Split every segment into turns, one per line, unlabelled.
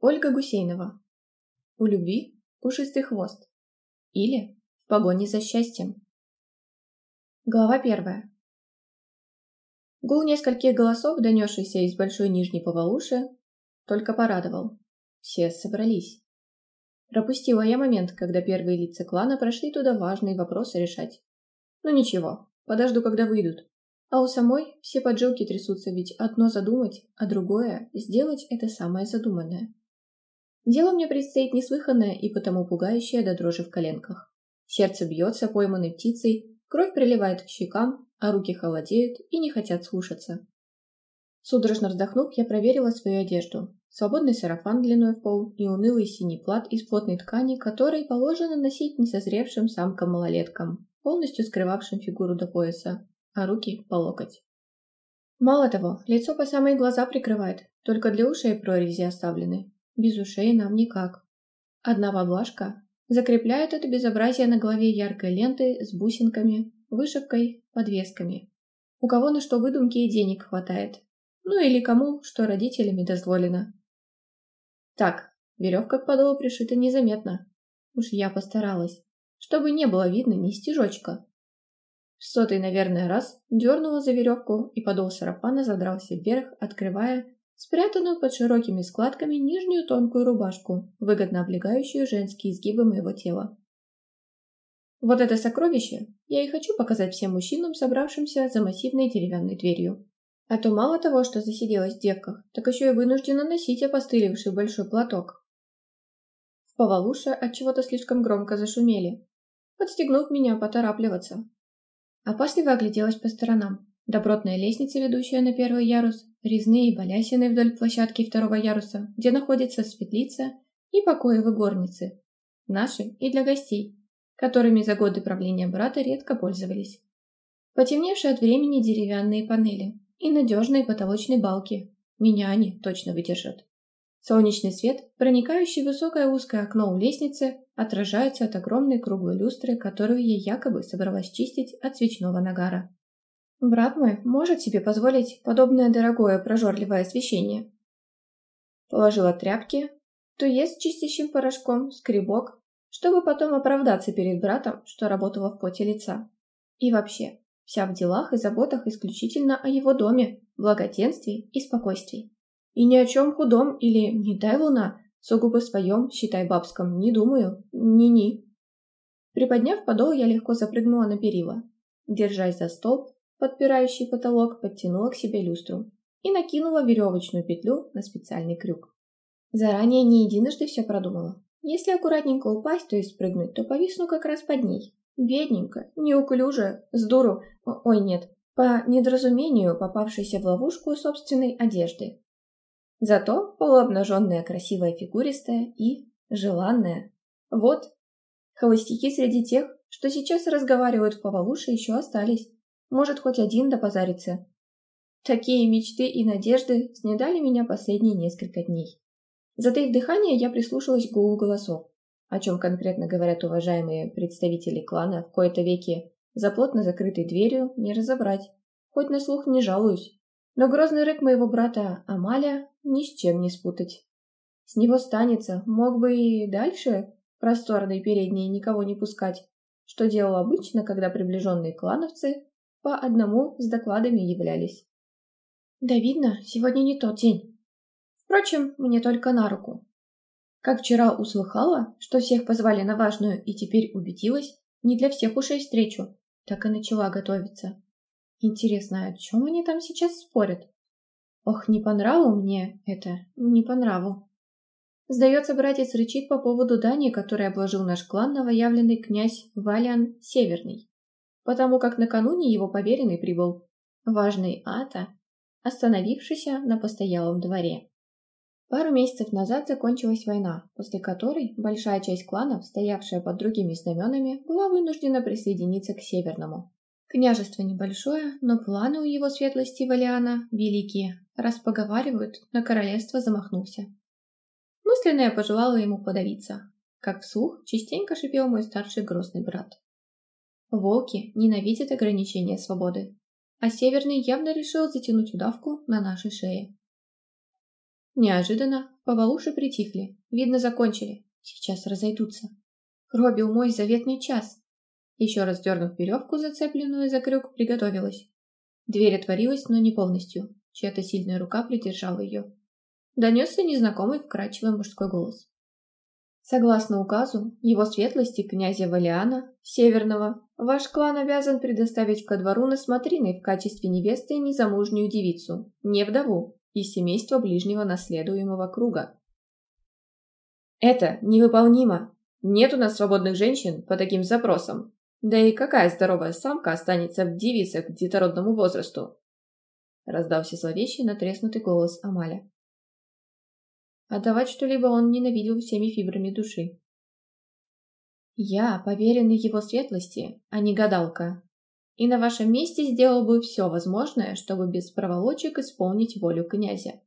Ольга Гусейнова. У любви пушистый хвост. Или в погоне за счастьем. Глава первая. Гул нескольких голосов, донесшийся из Большой Нижней повалуши, только порадовал. Все собрались. Пропустила я момент, когда первые лица клана прошли туда важные вопросы решать. Ну ничего, подожду, когда выйдут. А у самой все поджилки трясутся, ведь одно задумать, а другое — сделать это самое задуманное. Дело мне предстоит неслыханное и потому пугающее до дрожи в коленках. Сердце бьется пойманной птицей, кровь приливает к щекам, а руки холодеют и не хотят слушаться. Судорожно вздохнув, я проверила свою одежду. Свободный сарафан длиной в пол и унылый синий плат из плотной ткани, который положено носить несозревшим самкам-малолеткам, полностью скрывавшим фигуру до пояса, а руки по локоть. Мало того, лицо по самые глаза прикрывает, только для ушей прорези оставлены, без ушей нам никак. Одна поблажка закрепляет это безобразие на голове яркой ленты с бусинками, вышивкой, подвесками. У кого на что выдумки и денег хватает. Ну или кому, что родителями дозволено. Так, веревка к подолу пришита незаметно. Уж я постаралась, чтобы не было видно ни стежочка. В сотый, наверное, раз дернула за веревку, и подол сарафана задрался вверх, открывая спрятанную под широкими складками нижнюю тонкую рубашку, выгодно облегающую женские изгибы моего тела. Вот это сокровище я и хочу показать всем мужчинам, собравшимся за массивной деревянной дверью. А то мало того, что засиделась в девках, так еще и вынуждена носить опостылевший большой платок. В повалуше от чего-то слишком громко зашумели, подстегнув меня поторапливаться. Опасливо огляделась по сторонам. Добротная лестница, ведущая на первый ярус, резные балясины вдоль площадки второго яруса, где находится светлица, и покоевы горницы, наши и для гостей, которыми за годы правления брата редко пользовались. Потемневшие от времени деревянные панели и надежные потолочные балки. Меня они точно выдержат. Солнечный свет, проникающий в высокое узкое окно у лестницы, отражается от огромной круглой люстры, которую я якобы собралась чистить от свечного нагара. Брат мой может себе позволить подобное дорогое прожорливое освещение. Положила тряпки, то есть чистящим порошком, скребок, чтобы потом оправдаться перед братом, что работала в поте лица. И вообще, вся в делах и заботах исключительно о его доме, благоденствии и спокойствии. И ни о чем худом или «не дай луна», сугубо своем, считай бабском, не думаю, ни-ни. Приподняв подол, я легко запрыгнула на перила. Держась за столб, подпирающий потолок, подтянула к себе люстру и накинула веревочную петлю на специальный крюк. Заранее не единожды все продумала. Если аккуратненько упасть, то есть спрыгнуть, то повисну как раз под ней. Бедненько, неуклюже, с дуру, ой нет, по недоразумению попавшейся в ловушку собственной одежды. Зато полуобнаженная, красивая, фигуристая и желанная. Вот, холостяки среди тех, что сейчас разговаривают в повалуше, еще остались. Может, хоть один да позарится. Такие мечты и надежды снедали меня последние несколько дней. Затаив дыхание, я прислушалась к гулу голосов, о чем конкретно говорят уважаемые представители клана в кои-то веки за плотно закрытой дверью не разобрать, хоть на слух не жалуюсь. Но грозный рык моего брата Амаля ни с чем не спутать. С него станется, мог бы и дальше просторной передней никого не пускать, что делал обычно, когда приближенные клановцы по одному с докладами являлись. Да видно, сегодня не тот день. Впрочем, мне только на руку. Как вчера услыхала, что всех позвали на важную и теперь убедилась, не для всех ушей встречу, так и начала готовиться. Интересно, о чем они там сейчас спорят? Ох, не по нраву мне это, не по нраву. Сдается, братец рычит по поводу дани, который обложил наш клан новоявленный князь Валиан Северный потому как накануне его поверенный прибыл, важный Ата, остановившийся на постоялом дворе. Пару месяцев назад закончилась война, после которой большая часть кланов, стоявшая под другими знаменами, была вынуждена присоединиться к Северному. Княжество небольшое, но планы у его светлости Валиана великие, раз поговаривают, на королевство замахнулся. Мысленно я пожелала ему подавиться, как вслух частенько шипел мой старший грозный брат. Волки ненавидят ограничения свободы, а Северный явно решил затянуть удавку на нашей шее. Неожиданно повалуши притихли, видно закончили, сейчас разойдутся. Робил мой заветный час. Еще раз дернув веревку, зацепленную за крюк, приготовилась. Дверь отворилась, но не полностью, чья-то сильная рука придержала ее. Донесся незнакомый вкрадчивый мужской голос. Согласно указу его светлости князя Валиана Северного, Ваш клан обязан предоставить ко двору на смотрины в качестве невесты незамужнюю девицу, не вдову, из семейства ближнего наследуемого круга. Это невыполнимо. Нет у нас свободных женщин по таким запросам. Да и какая здоровая самка останется в девице к детородному возрасту? Раздался зловещий натреснутый голос Амаля. Отдавать что-либо он ненавидел всеми фибрами души. «Я поверенный его светлости, а не гадалка. И на вашем месте сделал бы все возможное, чтобы без проволочек исполнить волю князя.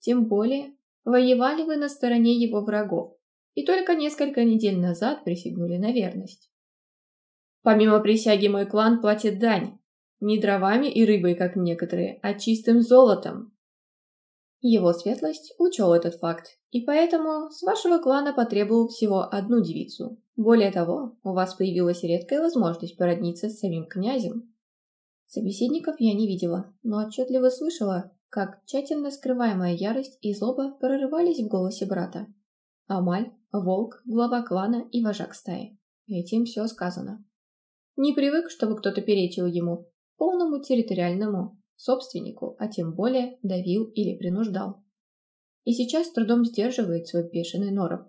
Тем более, воевали вы на стороне его врагов, и только несколько недель назад присягнули на верность. Помимо присяги мой клан платит дань, не дровами и рыбой, как некоторые, а чистым золотом, его светлость учел этот факт, и поэтому с вашего клана потребовал всего одну девицу. Более того, у вас появилась редкая возможность породниться с самим князем. Собеседников я не видела, но отчетливо слышала, как тщательно скрываемая ярость и злоба прорывались в голосе брата. Амаль, волк, глава клана и вожак стаи. Этим все сказано. Не привык, чтобы кто-то перечил ему, полному территориальному, собственнику, а тем более давил или принуждал. И сейчас с трудом сдерживает свой бешеный норов.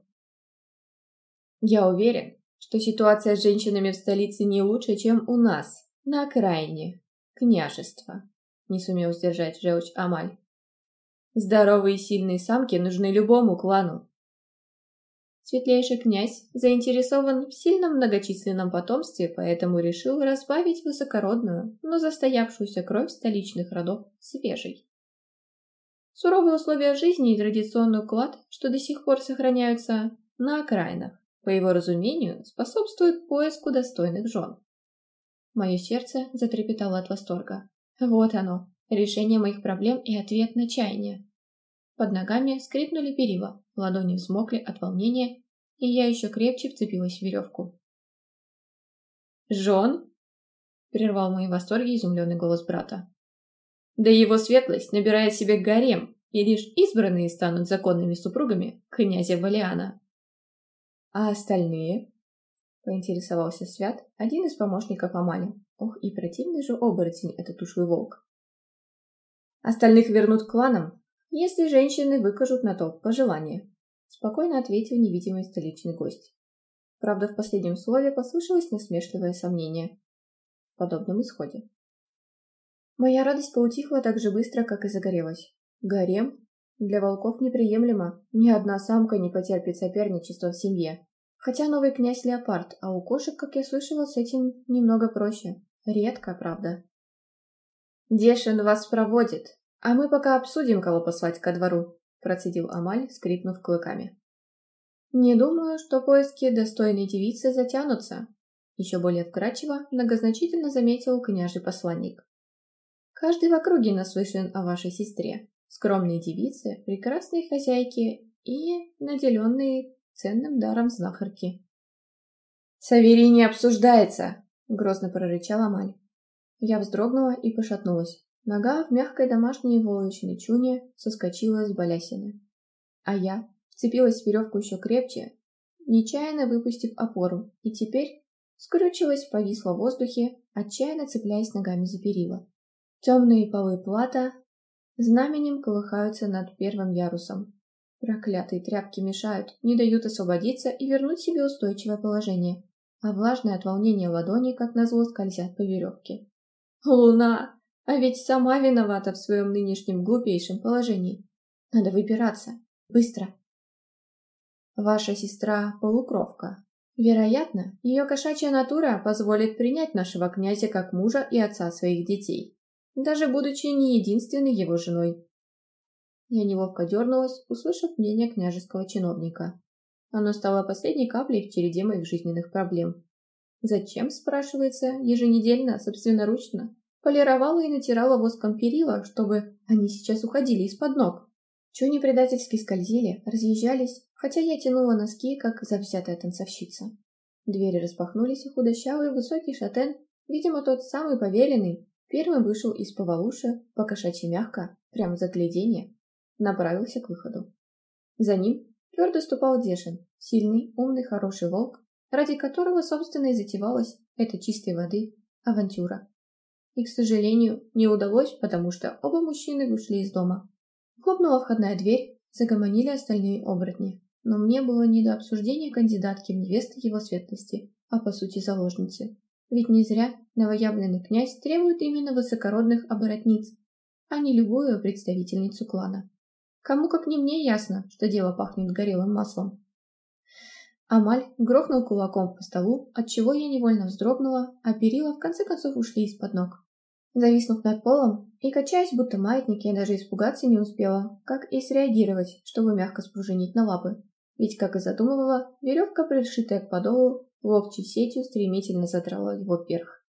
Я уверен, что ситуация с женщинами в столице не лучше, чем у нас, на окраине, Княжество не сумел сдержать желчь Амаль. Здоровые и сильные самки нужны любому клану, Светлейший князь заинтересован в сильном многочисленном потомстве, поэтому решил разбавить высокородную, но застоявшуюся кровь столичных родов свежей. Суровые условия жизни и традиционный уклад, что до сих пор сохраняются на окраинах, по его разумению, способствуют поиску достойных жен. Мое сердце затрепетало от восторга. Вот оно, решение моих проблем и ответ на чаяние. Под ногами скрипнули перила, Ладони взмокли от волнения, и я еще крепче вцепилась в веревку. «Жон?» — прервал мои восторги изумленный голос брата. «Да его светлость набирает себе гарем, и лишь избранные станут законными супругами князя Валиана». «А остальные?» — поинтересовался Свят, один из помощников Амали. Ох, и противный же оборотень этот ушлый волк. «Остальных вернут кланам, если женщины выкажут на то пожелание», – спокойно ответил невидимый столичный гость. Правда, в последнем слове послышалось насмешливое сомнение в подобном исходе. Моя радость поутихла так же быстро, как и загорелась. Гарем? Для волков неприемлемо. Ни одна самка не потерпит соперничество в семье. Хотя новый князь леопард, а у кошек, как я слышала, с этим немного проще. Редко, правда. «Дешин вас проводит!» «А мы пока обсудим, кого послать ко двору», – процедил Амаль, скрипнув клыками. «Не думаю, что поиски достойной девицы затянутся», – еще более вкрадчиво многозначительно заметил княжий посланник. «Каждый в округе наслышан о вашей сестре, скромной девице, прекрасной хозяйке и наделенной ценным даром знахарки». «Саверий не обсуждается!» – грозно прорычал Амаль. Я вздрогнула и пошатнулась. Нога в мягкой домашней волочной чуне соскочила с балясины. А я вцепилась в веревку еще крепче, нечаянно выпустив опору, и теперь скрючилась, повисла в воздухе, отчаянно цепляясь ногами за перила. Темные полы плата знаменем колыхаются над первым ярусом. Проклятые тряпки мешают, не дают освободиться и вернуть себе устойчивое положение, а влажные от волнения ладони, как назло, скользят по веревке. «Луна!» А ведь сама виновата в своем нынешнем глупейшем положении. Надо выбираться. Быстро. Ваша сестра – полукровка. Вероятно, ее кошачья натура позволит принять нашего князя как мужа и отца своих детей, даже будучи не единственной его женой. Я неловко дернулась, услышав мнение княжеского чиновника. Оно стало последней каплей в череде моих жизненных проблем. Зачем, спрашивается, еженедельно, собственноручно, Полировала и натирала воском перила, чтобы они сейчас уходили из-под ног. Чуни предательски скользили, разъезжались, хотя я тянула носки, как завзятая танцовщица. Двери распахнулись, и худощавый высокий шатен, видимо, тот самый повеленный, первым вышел из повалуши, покошачьи мягко, прямо за гляденье, направился к выходу. За ним твердо ступал Дешин, сильный, умный, хороший волк, ради которого, собственно, и затевалась эта чистой воды авантюра и, к сожалению, не удалось, потому что оба мужчины вышли из дома. Хлопнула входная дверь, загомонили остальные оборотни, но мне было не до обсуждения кандидатки в невесты его светлости, а по сути заложницы. Ведь не зря новоявленный князь требует именно высокородных оборотниц, а не любую представительницу клана. Кому как не мне ясно, что дело пахнет горелым маслом. Амаль грохнул кулаком по столу, отчего я невольно вздрогнула, а перила в конце концов ушли из-под ног. Зависнув над полом и качаясь, будто маятник, я даже испугаться не успела, как и среагировать, чтобы мягко спружинить на лапы. Ведь, как и задумывала, веревка, пришитая к подолу, ловчей сетью стремительно задрала его вверх.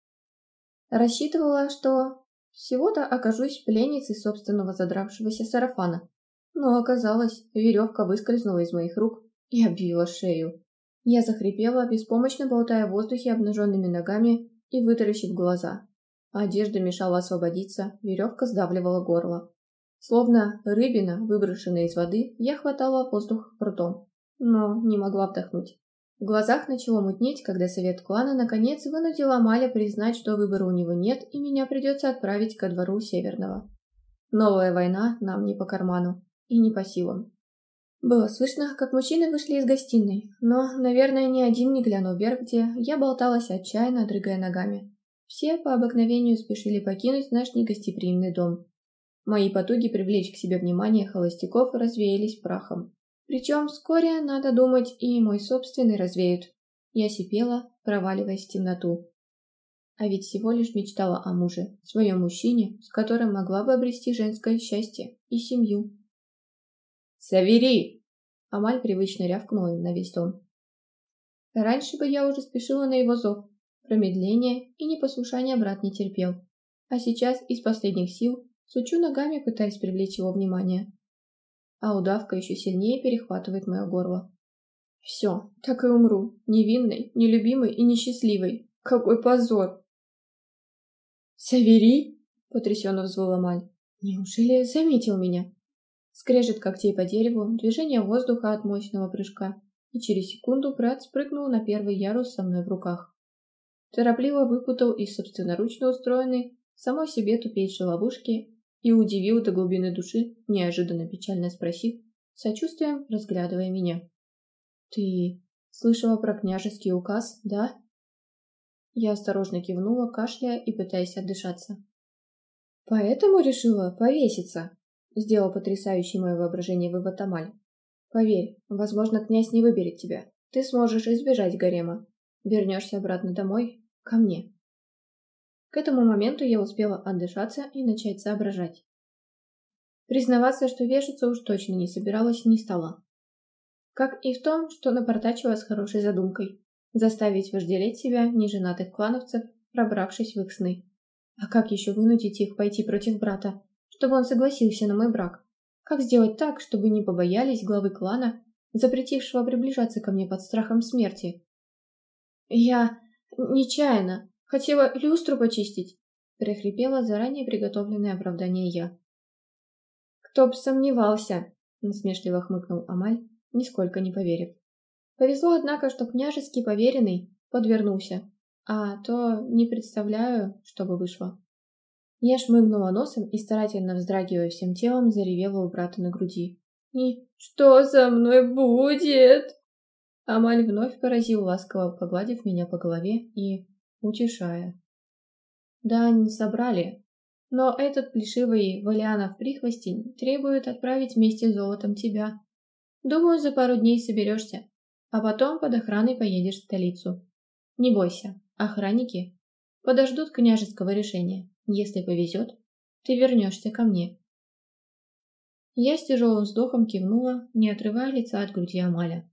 Рассчитывала, что всего-то окажусь пленницей собственного задравшегося сарафана. Но оказалось, веревка выскользнула из моих рук и обвила шею. Я захрипела, беспомощно болтая в воздухе обнаженными ногами и вытаращив глаза одежда мешала освободиться, веревка сдавливала горло. Словно рыбина, выброшенная из воды, я хватала воздух ртом, но не могла вдохнуть. В глазах начало мутнеть, когда совет клана наконец вынудила Амаля признать, что выбора у него нет и меня придется отправить ко двору Северного. Новая война нам не по карману и не по силам. Было слышно, как мужчины вышли из гостиной, но, наверное, ни один не глянул вверх, где я болталась отчаянно, дрыгая ногами. Все по обыкновению спешили покинуть наш негостеприимный дом. Мои потуги привлечь к себе внимание холостяков развеялись прахом. Причем вскоре, надо думать, и мой собственный развеют. Я сипела, проваливаясь в темноту. А ведь всего лишь мечтала о муже, своем мужчине, с которым могла бы обрести женское счастье и семью. «Савери!» Амаль привычно рявкнула на весь дом. Раньше бы я уже спешила на его зов, Промедление и непослушание брат не терпел, а сейчас из последних сил сучу ногами, пытаясь привлечь его внимание. А удавка еще сильнее перехватывает мое горло. Все, так и умру, невинной, нелюбимой и несчастливой. Какой позор! «Савери!» — потрясенно взвыла Маль. «Неужели заметил меня?» Скрежет когтей по дереву, движение воздуха от мощного прыжка, и через секунду брат спрыгнул на первый ярус со мной в руках торопливо выпутал из собственноручно устроенной самой себе тупейшей ловушки и удивил до глубины души, неожиданно печально спросив, сочувствием разглядывая меня. «Ты слышала про княжеский указ, да?» Я осторожно кивнула, кашляя и пытаясь отдышаться. «Поэтому решила повеситься», — сделал потрясающий мое воображение вывод Тамаль. «Поверь, возможно, князь не выберет тебя. Ты сможешь избежать гарема. Вернешься обратно домой, Ко мне. К этому моменту я успела отдышаться и начать соображать. Признаваться, что вешаться уж точно не собиралась, не стала. Как и в том, что напортачила с хорошей задумкой. Заставить вожделеть себя неженатых клановцев, пробравшись в их сны. А как еще вынудить их пойти против брата, чтобы он согласился на мой брак? Как сделать так, чтобы не побоялись главы клана, запретившего приближаться ко мне под страхом смерти? Я... «Нечаянно. Хотела люстру почистить», — прихрипела заранее приготовленное оправдание я. «Кто б сомневался», — насмешливо хмыкнул Амаль, нисколько не поверив. «Повезло, однако, что княжеский поверенный подвернулся, а то не представляю, что бы вышло». Я шмыгнула носом и, старательно вздрагивая всем телом, заревела у брата на груди. «И что со мной будет?» Амаль вновь поразил ласково, погладив меня по голове и утешая. Да, не собрали, но этот плешивый Валианов прихвостень требует отправить вместе с золотом тебя. Думаю, за пару дней соберешься, а потом под охраной поедешь в столицу. Не бойся, охранники подождут княжеского решения. Если повезет, ты вернешься ко мне. Я с тяжелым вздохом кивнула, не отрывая лица от груди Амаля.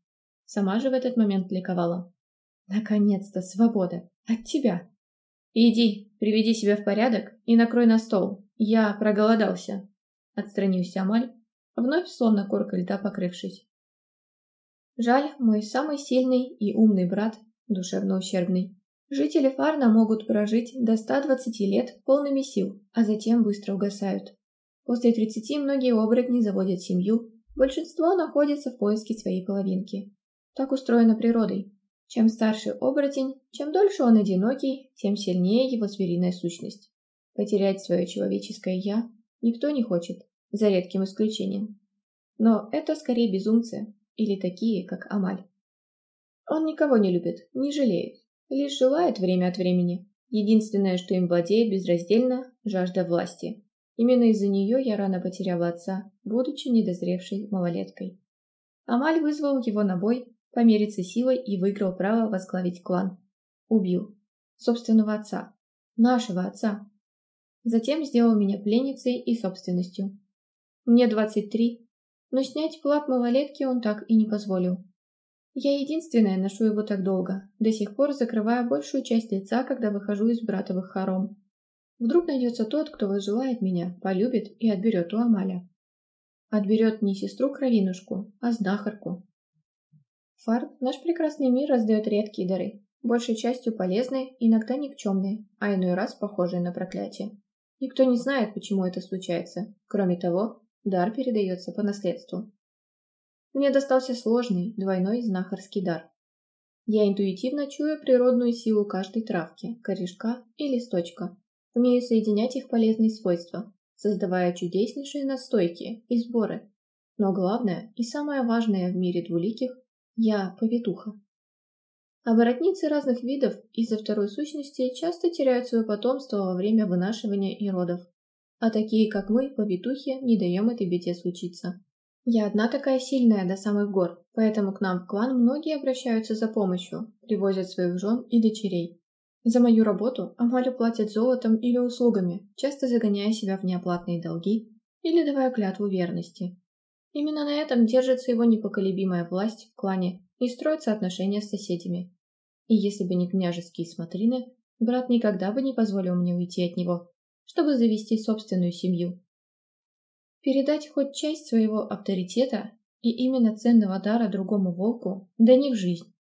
Сама же в этот момент ликовала. «Наконец-то свобода! От тебя!» «Иди, приведи себя в порядок и накрой на стол. Я проголодался!» Отстранился Амаль, вновь словно корка льда покрывшись. Жаль, мой самый сильный и умный брат, душевно ущербный. Жители Фарна могут прожить до 120 лет полными сил, а затем быстро угасают. После 30 многие оборотни заводят семью, большинство находится в поиске своей половинки. Так устроена природой. Чем старше оборотень, чем дольше он одинокий, тем сильнее его звериная сущность. Потерять свое человеческое «я» никто не хочет, за редким исключением. Но это скорее безумцы, или такие, как Амаль. Он никого не любит, не жалеет, лишь желает время от времени. Единственное, что им владеет безраздельно – жажда власти. Именно из-за нее я рано потеряла отца, будучи недозревшей малолеткой. Амаль вызвал его на бой, помериться силой и выиграл право возглавить клан. Убил. Собственного отца. Нашего отца. Затем сделал меня пленницей и собственностью. Мне 23, но снять плат малолетки он так и не позволил. Я единственная ношу его так долго, до сих пор закрывая большую часть лица, когда выхожу из братовых хором. Вдруг найдется тот, кто возжелает меня, полюбит и отберет у Амаля. Отберет не сестру-кровинушку, а знахарку, Фарт наш прекрасный мир раздает редкие дары, большей частью полезные, иногда никчемные, а иной раз похожие на проклятие. Никто не знает, почему это случается. Кроме того, дар передается по наследству. Мне достался сложный, двойной знахарский дар. Я интуитивно чую природную силу каждой травки, корешка и листочка. Умею соединять их полезные свойства, создавая чудеснейшие настойки и сборы. Но главное и самое важное в мире двуликих я повитуха. Оборотницы разных видов из-за второй сущности часто теряют свое потомство во время вынашивания и родов. А такие, как мы, повитухи, не даем этой беде случиться. Я одна такая сильная до самых гор, поэтому к нам в клан многие обращаются за помощью, привозят своих жен и дочерей. За мою работу Амалю платят золотом или услугами, часто загоняя себя в неоплатные долги или давая клятву верности. Именно на этом держится его непоколебимая власть в клане и строятся отношения с соседями. И если бы не княжеские смотрины, брат никогда бы не позволил мне уйти от него, чтобы завести собственную семью. Передать хоть часть своего авторитета и именно ценного дара другому волку, да не в жизнь.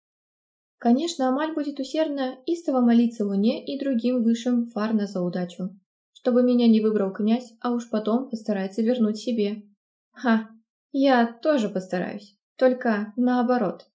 Конечно, Амаль будет усердно истово молиться Луне и другим высшим Фарна за удачу, чтобы меня не выбрал князь, а уж потом постарается вернуть себе. Ха, я тоже постараюсь. Только наоборот.